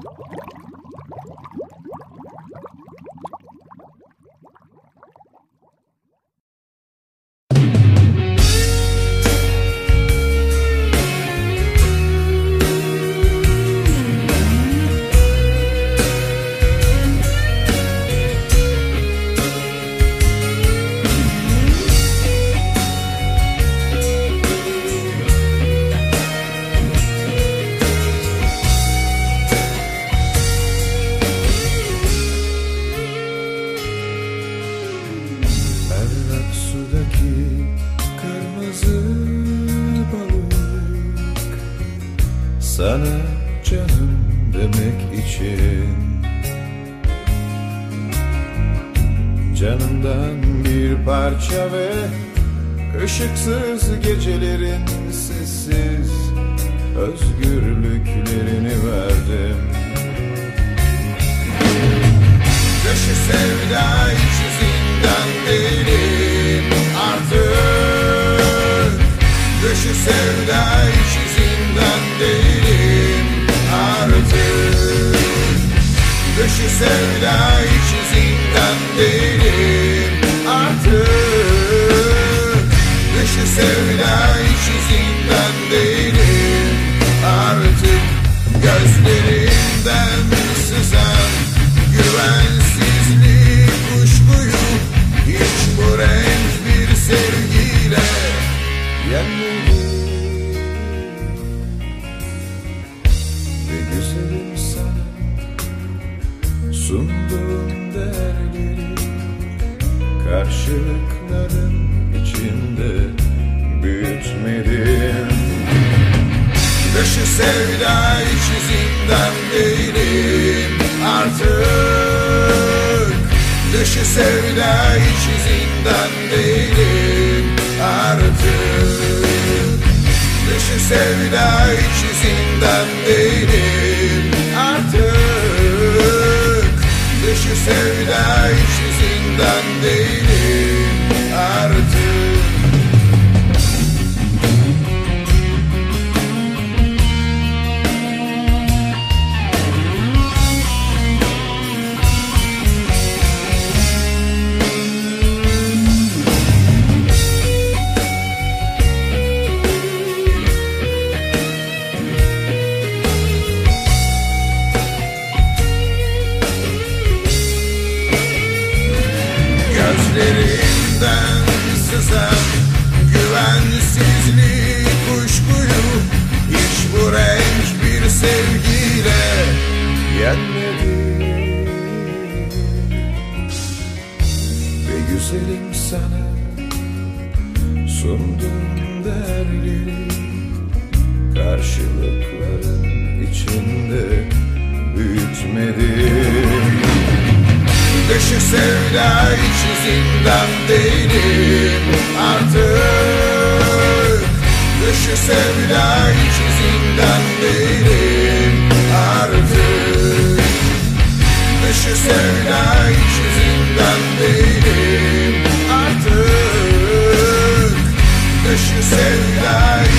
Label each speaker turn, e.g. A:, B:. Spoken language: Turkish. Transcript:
A: What? Sana canım demek için. Canımdan bir parça ve ışıksız gecelerin sessiz özgürlüklerini verdim. Dışı sevda içi zindan değilim artık. Dışı sevda içi zindan değilim Dışı sevda içi zindan değilim artık. Dışı sevda içi zindan değilim artık. Gözlerimden sızan güvensizlik sunduğum değerleri Karşılıkların içinde büyütmedim. Dışı sevda içi zindan değilim artık. Dışı sevda içi zindan değilim artık. Dışı sevda içi zindan değilim artık Sevda içi zindan değilim. Artık sevgiyle yenmedi. Ve güzelim sana sunduğum değerleri Karşılıkların içinde büyütmedim Dışı sevda içi zindan değilim artık. Dışı sevda içi zindan değilim Sevda içi zindan değilim artık. Dışı değilim